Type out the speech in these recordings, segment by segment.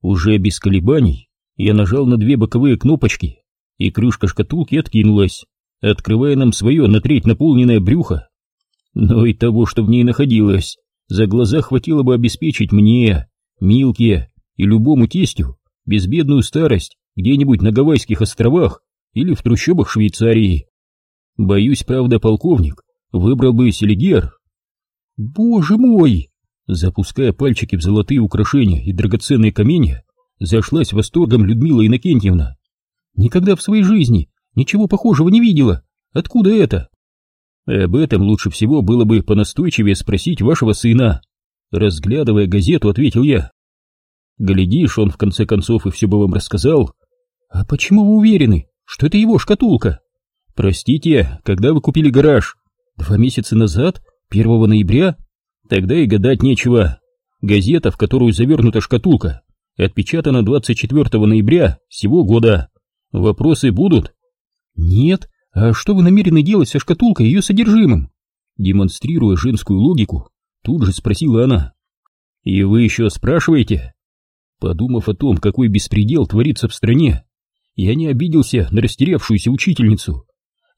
Уже без колебаний я нажал на две боковые кнопочки, и крышка шкатулки откинулась, открывая нам свое на треть наполненное брюхо. Но и того, что в ней находилось, за глаза хватило бы обеспечить мне, Милке и любому тестю безбедную старость где-нибудь на Гавайских островах или в трущобах Швейцарии. Боюсь, правда, полковник выбрал бы Селигер. Боже мой! Запуская пальчики в золотые украшения и драгоценные каменья, зашлась восторгом Людмила Иннокентьевна. Никогда в своей жизни ничего похожего не видела. Откуда это? Об этом лучше всего было бы понастойчивее спросить вашего сына. Разглядывая газету, ответил я. Глядишь, он в конце концов и все бы вам рассказал. А почему вы уверены, что это его шкатулка? Простите, когда вы купили гараж? Два месяца назад, 1 ноября? Тогда и гадать нечего. Газета, в которую завернута шкатулка, отпечатана 24 ноября сего года. Вопросы будут? Нет. А что вы намерены делать со шкатулкой и ее содержимым? Демонстрируя женскую логику, тут же спросила она. И вы еще спрашиваете? Подумав о том, какой беспредел творится в стране, я не обиделся на растерявшуюся учительницу.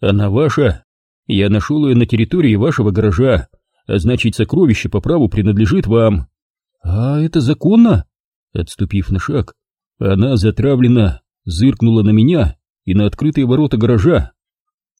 Она ваша. Я нашел ее на территории вашего гаража, а значит, сокровище по праву принадлежит вам. А это законно? Отступив на шаг, она затравлена, зыркнула на меня и на открытые ворота гаража.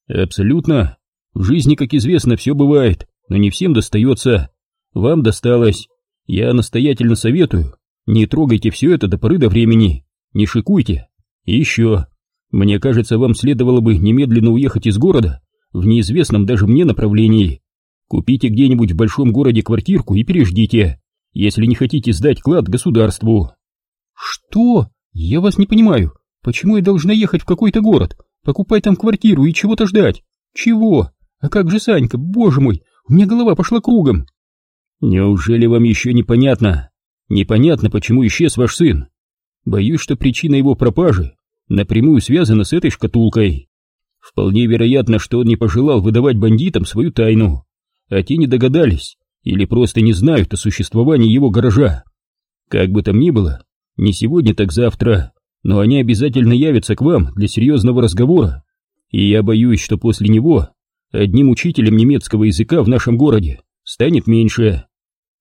Абсолютно. В жизни, как известно, все бывает, но не всем достается. Вам досталось. Я настоятельно советую не трогайте все это до поры до времени, не шикуйте. И еще, мне кажется, вам следовало бы немедленно уехать из города в неизвестном даже мне направлении. Купите где-нибудь в большом городе квартирку и переждите, если не хотите сдать клад государству. Что? Я вас не понимаю. Почему я должна ехать в какой-то город, покупать там квартиру и чего-то ждать? Чего? А как же Санька, боже мой, у меня голова пошла кругом. Неужели вам еще непонятно? Непонятно, почему исчез ваш сын. Боюсь, что причина его пропажи напрямую связана с этой шкатулкой. Вполне вероятно, что он не пожелал выдавать бандитам свою тайну, а те не догадались или просто не знают о существовании его гаража. Как бы там ни было, не сегодня, так завтра, но они обязательно явятся к вам для серьезного разговора, и я боюсь, что после него одним учителем немецкого языка в нашем городе станет меньше.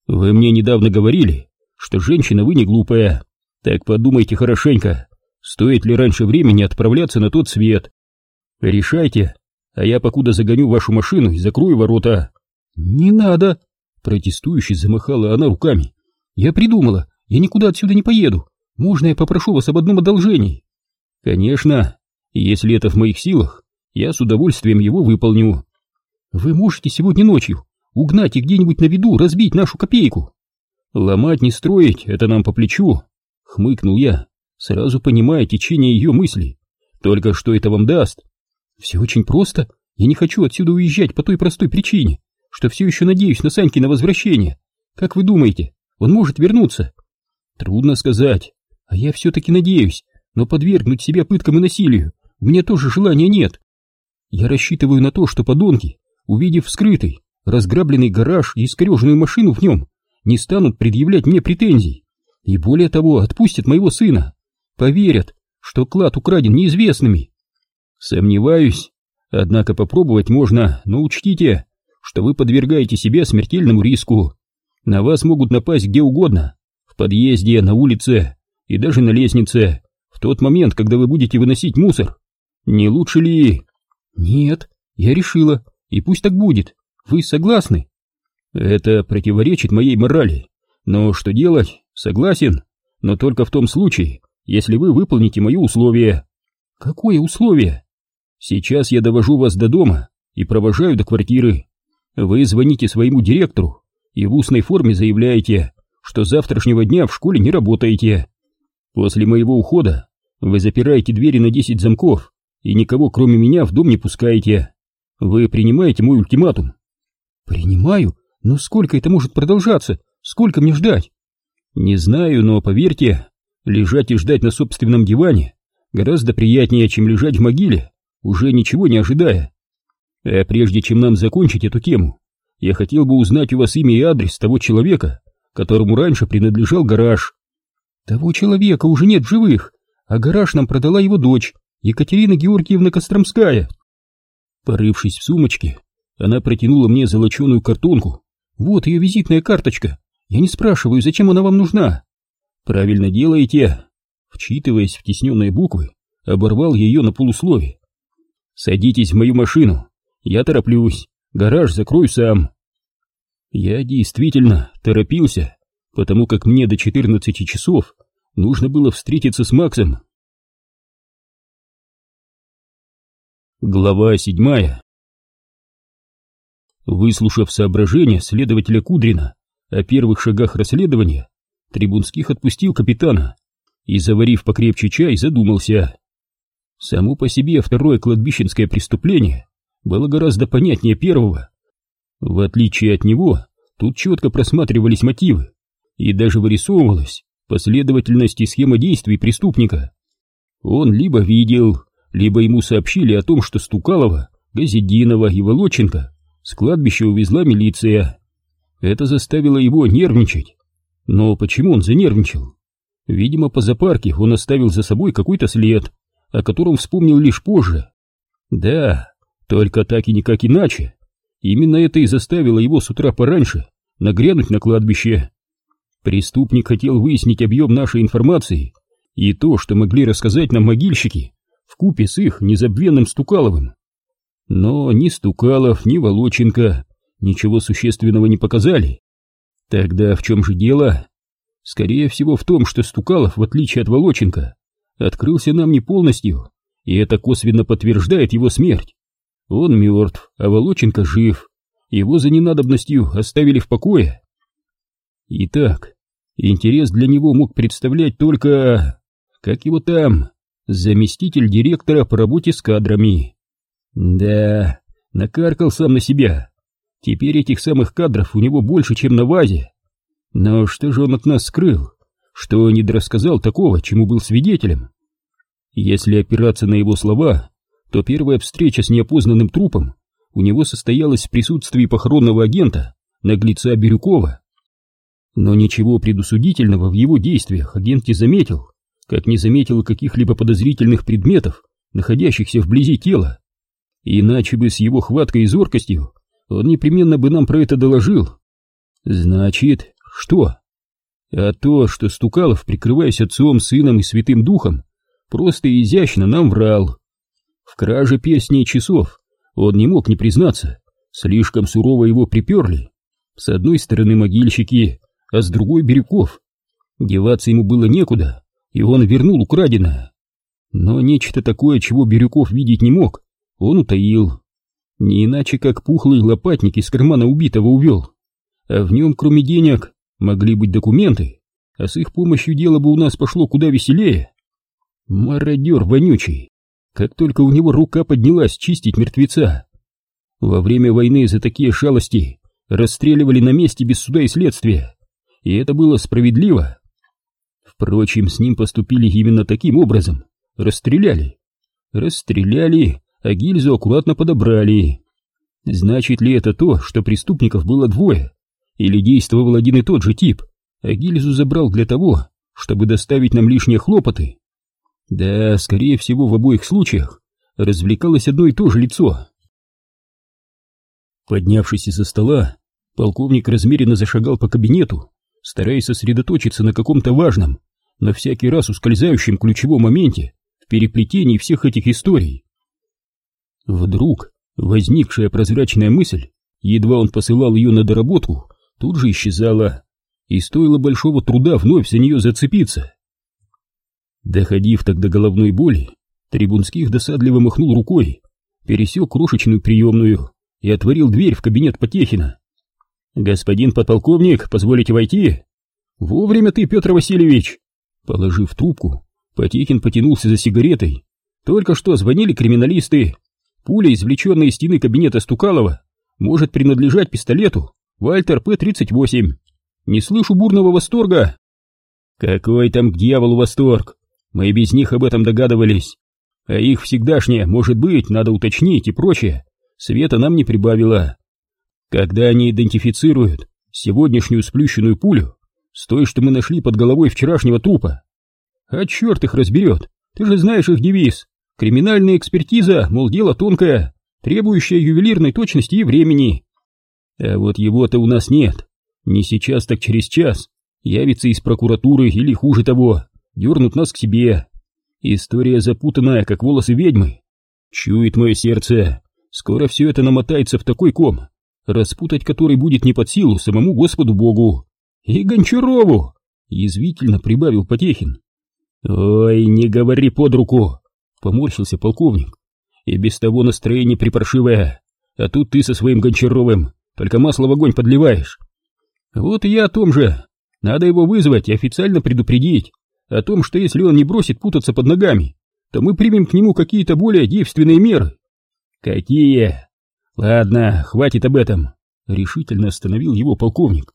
Вы мне недавно говорили, что женщина вы не глупая. Так подумайте хорошенько, стоит ли раньше времени отправляться на тот свет. Решайте, а я покуда загоню вашу машину и закрою ворота. Не надо, протестующе замахала она руками. Я придумала, я никуда отсюда не поеду. Можно я попрошу вас об одном одолжении? Конечно, если это в моих силах, я с удовольствием его выполню. Вы можете сегодня ночью угнать и где-нибудь на виду разбить нашу копейку. Ломать не строить, это нам по плечу, хмыкнул я, сразу понимая течение ее мыслей. Только что это вам даст? Все очень просто. Я не хочу отсюда уезжать по той простой причине, что все еще надеюсь на Саньки на возвращение. Как вы думаете, он может вернуться? Трудно сказать. А я все-таки надеюсь, но подвергнуть себя пыткам и насилию у меня тоже желания нет. Я рассчитываю на то, что подонки, увидев вскрытый, разграбленный гараж и искореженную машину в нем, не станут предъявлять мне претензий. И более того, отпустят моего сына. Поверят, что клад украден неизвестными. Сомневаюсь. Однако попробовать можно, но учтите, что вы подвергаете себя смертельному риску. На вас могут напасть где угодно. В подъезде, на улице и даже на лестнице. В тот момент, когда вы будете выносить мусор. Не лучше ли... Нет, я решила, и пусть так будет. Вы согласны? Это противоречит моей морали. Но что делать? Согласен. Но только в том случае, если вы выполните мои условия. Какое условие? Сейчас я довожу вас до дома и провожаю до квартиры. Вы звоните своему директору и в устной форме заявляете, что с завтрашнего дня в школе не работаете. После моего ухода вы запираете двери на 10 замков и никого кроме меня в дом не пускаете. Вы принимаете мой ультиматум? Принимаю, но сколько это может продолжаться? Сколько мне ждать? Не знаю, но поверьте, лежать и ждать на собственном диване гораздо приятнее, чем лежать в могиле, уже ничего не ожидая. А прежде чем нам закончить эту тему, я хотел бы узнать у вас имя и адрес того человека, которому раньше принадлежал гараж. Того человека уже нет в живых, а гараж нам продала его дочь, Екатерина Георгиевна Костромская. Порывшись в сумочке, она протянула мне золоченую картонку. Вот ее визитная карточка. Я не спрашиваю, зачем она вам нужна. Правильно делаете. Вчитываясь в тесненные буквы, оборвал ее на полуслове. Садитесь в мою машину. Я тороплюсь. Гараж закрою сам. Я действительно торопился, потому как мне до 14 часов нужно было встретиться с Максом. Глава седьмая Выслушав соображения следователя Кудрина о первых шагах расследования, Трибунских отпустил капитана и, заварив покрепче чай, задумался. Само по себе второе кладбищенское преступление было гораздо понятнее первого. В отличие от него, тут четко просматривались мотивы и даже вырисовывалась последовательность и схема действий преступника. Он либо видел, либо ему сообщили о том, что Стукалова, Газединова и Волоченко с кладбища увезла милиция. Это заставило его нервничать. Но почему он занервничал? Видимо, по запарке он оставил за собой какой-то след, о котором вспомнил лишь позже. Да, только так и никак иначе. Именно это и заставило его с утра пораньше нагрянуть на кладбище. Преступник хотел выяснить объем нашей информации и то, что могли рассказать нам могильщики, в купе с их незабвенным Стукаловым. Но ни Стукалов, ни Волоченко ничего существенного не показали. Тогда в чем же дело? Скорее всего в том, что Стукалов, в отличие от Волоченко, открылся нам не полностью, и это косвенно подтверждает его смерть. Он мертв, а Волоченко жив. Его за ненадобностью оставили в покое. Итак, интерес для него мог представлять только... Как его там? Заместитель директора по работе с кадрами. Да, накаркал сам на себя. Теперь этих самых кадров у него больше, чем на вазе. Но что же он от нас скрыл? Что не дорассказал такого, чему был свидетелем? Если опираться на его слова, то первая встреча с неопознанным трупом у него состоялась в присутствии похоронного агента, наглеца Бирюкова. Но ничего предусудительного в его действиях агент не заметил, как не заметил каких-либо подозрительных предметов, находящихся вблизи тела. Иначе бы с его хваткой и зоркостью он непременно бы нам про это доложил. Значит, что? А то, что Стукалов, прикрываясь отцом, сыном и святым духом, просто изящно нам врал. В краже перстней часов он не мог не признаться, слишком сурово его приперли. С одной стороны могильщики, а с другой Бирюков. Деваться ему было некуда, и он вернул украденное. Но нечто такое, чего Бирюков видеть не мог, он утаил. Не иначе, как пухлый лопатник из кармана убитого увел. А в нем, кроме денег, могли быть документы, а с их помощью дело бы у нас пошло куда веселее. Мародер вонючий. Как только у него рука поднялась чистить мертвеца. Во время войны за такие шалости расстреливали на месте без суда и следствия. И это было справедливо. Впрочем, с ним поступили именно таким образом. Расстреляли. Расстреляли, а гильзу аккуратно подобрали. Значит ли это то, что преступников было двое? Или действовал один и тот же тип, а гильзу забрал для того, чтобы доставить нам лишние хлопоты? Да, скорее всего, в обоих случаях развлекалось одно и то же лицо. Поднявшись из-за стола, полковник размеренно зашагал по кабинету, стараясь сосредоточиться на каком-то важном, но всякий раз ускользающем ключевом моменте в переплетении всех этих историй. Вдруг возникшая прозрачная мысль, едва он посылал ее на доработку, тут же исчезала, и стоило большого труда вновь за нее зацепиться. Доходив так до головной боли, Трибунских досадливо махнул рукой, пересек крошечную приемную и отворил дверь в кабинет Потехина. «Господин подполковник, позволите войти?» «Вовремя ты, Петр Васильевич!» Положив трубку, Потехин потянулся за сигаретой. «Только что звонили криминалисты, Пуля, извлеченная из стены кабинета Стукалова, может принадлежать пистолету Вальтер П-38. Не слышу бурного восторга. Какой там к дьяволу восторг? Мы без них об этом догадывались. А их всегдашнее, может быть, надо уточнить и прочее, света нам не прибавило. Когда они идентифицируют сегодняшнюю сплющенную пулю, с той, что мы нашли под головой вчерашнего трупа. А черт их разберет, ты же знаешь их девиз. Криминальная экспертиза, мол, дело тонкое, требующее ювелирной точности и времени. А вот его-то у нас нет. Не сейчас, так через час. Явится из прокуратуры или, хуже того, дернут нас к себе. История запутанная, как волосы ведьмы. Чует мое сердце. Скоро все это намотается в такой ком, распутать который будет не под силу самому Господу Богу. И Гончарову! Язвительно прибавил Потехин. Ой, не говори под руку, поморщился полковник. И без того настроение припаршивое. А тут ты со своим Гончаровым только масло в огонь подливаешь. Вот и я о том же. Надо его вызвать и официально предупредить о том, что если он не бросит путаться под ногами, то мы примем к нему какие-то более девственные меры. Какие? Ладно, хватит об этом, решительно остановил его полковник.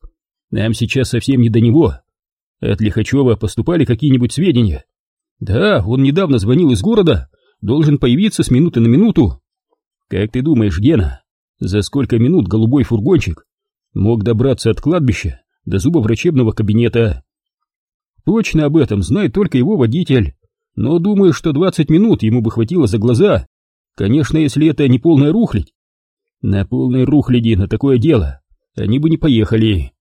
Нам сейчас совсем не до него. От Лихачева поступали какие-нибудь сведения? Да, он недавно звонил из города, должен появиться с минуты на минуту. Как ты думаешь, Гена, за сколько минут голубой фургончик мог добраться от кладбища до зубоврачебного кабинета? Точно об этом знает только его водитель, но думаю, что 20 минут ему бы хватило за глаза. Конечно, если это не полная рухлядь. На полной рухляди на такое дело они бы не поехали.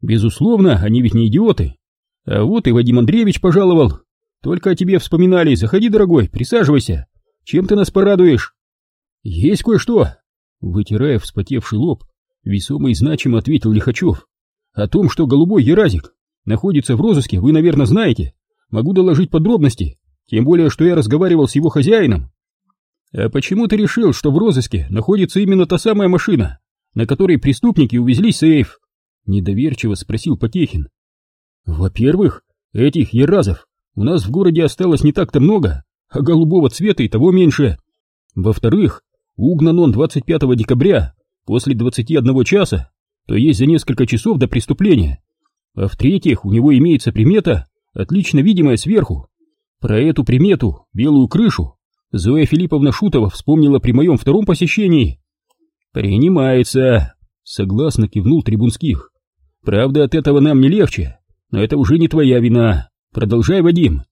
Безусловно, они ведь не идиоты. А вот и Вадим Андреевич пожаловал. Только о тебе вспоминали. Заходи, дорогой, присаживайся. Чем ты нас порадуешь? Есть кое-что. Вытирая вспотевший лоб, весомо и значимо ответил Лихачев. О том, что голубой Еразик находится в розыске, вы, наверное, знаете. Могу доложить подробности, тем более, что я разговаривал с его хозяином. А почему ты решил, что в розыске находится именно та самая машина, на которой преступники увезли сейф? Недоверчиво спросил Потехин. Во-первых, этих еразов у нас в городе осталось не так-то много, а голубого цвета и того меньше. Во-вторых, угнан он 25 декабря после 21 часа, то есть за несколько часов до преступления. А в-третьих, у него имеется примета, отлично видимая сверху. Про эту примету, белую крышу, Зоя Филипповна Шутова вспомнила при моем втором посещении. «Принимается», — согласно кивнул Трибунских. «Правда, от этого нам не легче, но это уже не твоя вина. Продолжай, Вадим».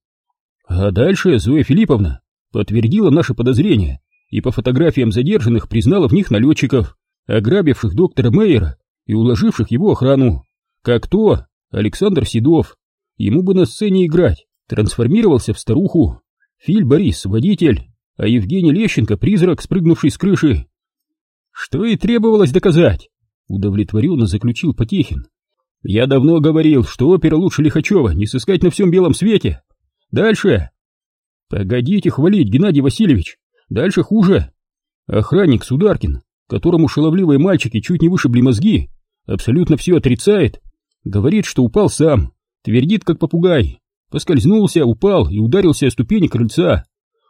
А дальше Зоя Филипповна подтвердила наши подозрения и по фотографиям задержанных признала в них налетчиков, ограбивших доктора Мейера и уложивших его охрану. Как то Александр Седов. Ему бы на сцене играть, трансформировался в старуху. Филь Борис — водитель, а Евгений Лещенко — призрак, спрыгнувший с крыши. Что и требовалось доказать, удовлетворенно заключил Потехин. Я давно говорил, что опера лучше Лихачева не сыскать на всем белом свете. Дальше. Погодите хвалить, Геннадий Васильевич. Дальше хуже. Охранник Сударкин, которому шаловливые мальчики чуть не вышибли мозги, абсолютно все отрицает. Говорит, что упал сам, твердит как попугай. Поскользнулся, упал и ударился о ступени крыльца.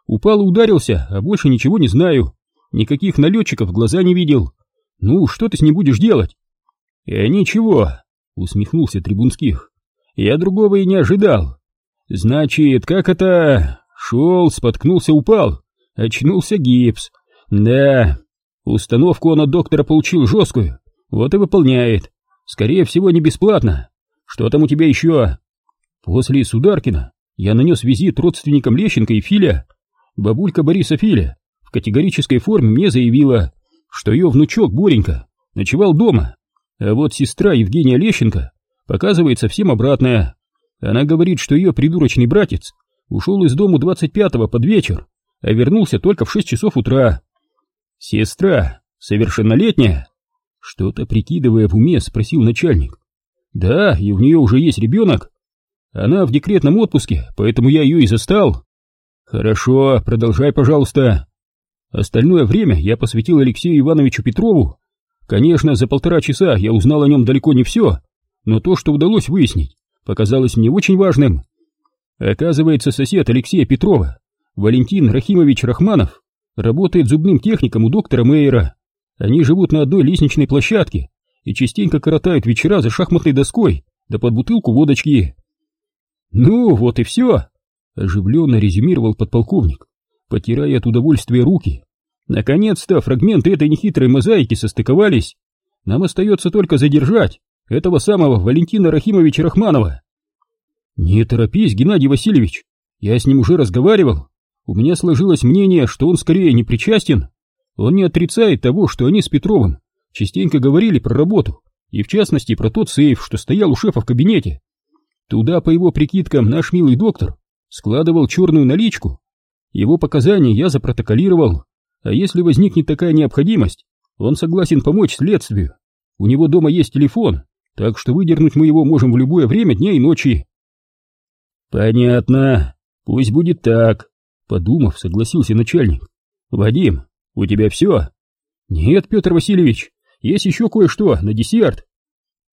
Упал и ударился, а больше ничего не знаю. Никаких налетчиков в глаза не видел. Ну, что ты с ним будешь делать? Я ничего, усмехнулся Трибунских. Я другого и не ожидал. Значит, как это... Шел, споткнулся, упал. Очнулся гипс. Да, установку он от доктора получил жесткую. Вот и выполняет. Скорее всего, не бесплатно. Что там у тебя еще? После Сударкина я нанес визит родственникам Лещенко и Филя. Бабулька Бориса Филя в категорической форме мне заявила, что ее внучок Боренька ночевал дома, а вот сестра Евгения Лещенко показывает совсем обратное. Она говорит, что ее придурочный братец ушел из дому 25-го под вечер, а вернулся только в 6 часов утра. Сестра, совершеннолетняя? Что-то прикидывая в уме, спросил начальник. Да, и у нее уже есть ребенок, она в декретном отпуске, поэтому я ее и застал. Хорошо, продолжай, пожалуйста. Остальное время я посвятил Алексею Ивановичу Петрову. Конечно, за полтора часа я узнал о нем далеко не все, но то, что удалось выяснить, показалось мне очень важным. Оказывается, сосед Алексея Петрова, Валентин Рахимович Рахманов, работает зубным техником у доктора Мейера. Они живут на одной лестничной площадке и частенько коротают вечера за шахматной доской да под бутылку водочки. «Ну, вот и все!» — оживленно резюмировал подполковник, потирая от удовольствия руки. «Наконец-то фрагменты этой нехитрой мозаики состыковались. Нам остается только задержать этого самого Валентина Рахимовича Рахманова. Не торопись, Геннадий Васильевич, я с ним уже разговаривал. У меня сложилось мнение, что он скорее не причастен. Он не отрицает того, что они с Петровым частенько говорили про работу, и в частности про тот сейф, что стоял у шефа в кабинете. Туда, по его прикидкам, наш милый доктор складывал черную наличку. Его показания я запротоколировал, а если возникнет такая необходимость, он согласен помочь следствию. У него дома есть телефон, так что выдернуть мы его можем в любое время дня и ночи. Понятно, пусть будет так, подумав, согласился начальник. Вадим, у тебя все? Нет, Петр Васильевич, есть еще кое-что на десерт.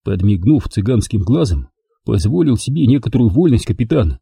Подмигнув цыганским глазом, позволил себе некоторую вольность капитан.